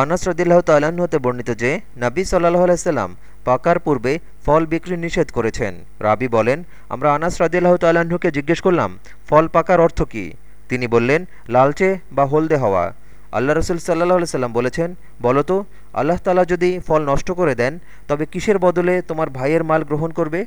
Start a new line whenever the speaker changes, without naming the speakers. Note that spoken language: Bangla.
আনাস রদিল্লাহ তাল্লাহ্ন হতে বর্ণিত যে, নাবী সাল্লাহ আলাইসাল্লাম পাকার পূর্বে ফল বিক্রি নিষেধ করেছেন। রাবি বলেন, আমরা আনাস রদিল্লাহ তাল্লাহ্নকে জিজ্ঞেস করলাম, ফল পাকার অর্থ কী? তিনি বললেন, লালচে বা হলদে হওয়া। আল্লাহ রসুল সাল্লাহ সাল্লাম বলেছেন বলতো আল্লাহ তালা যদি ফল নষ্ট করে দেন, তবে কিসের বদলে তোমার ভাইয়ের মাল গ্রহণ করবে?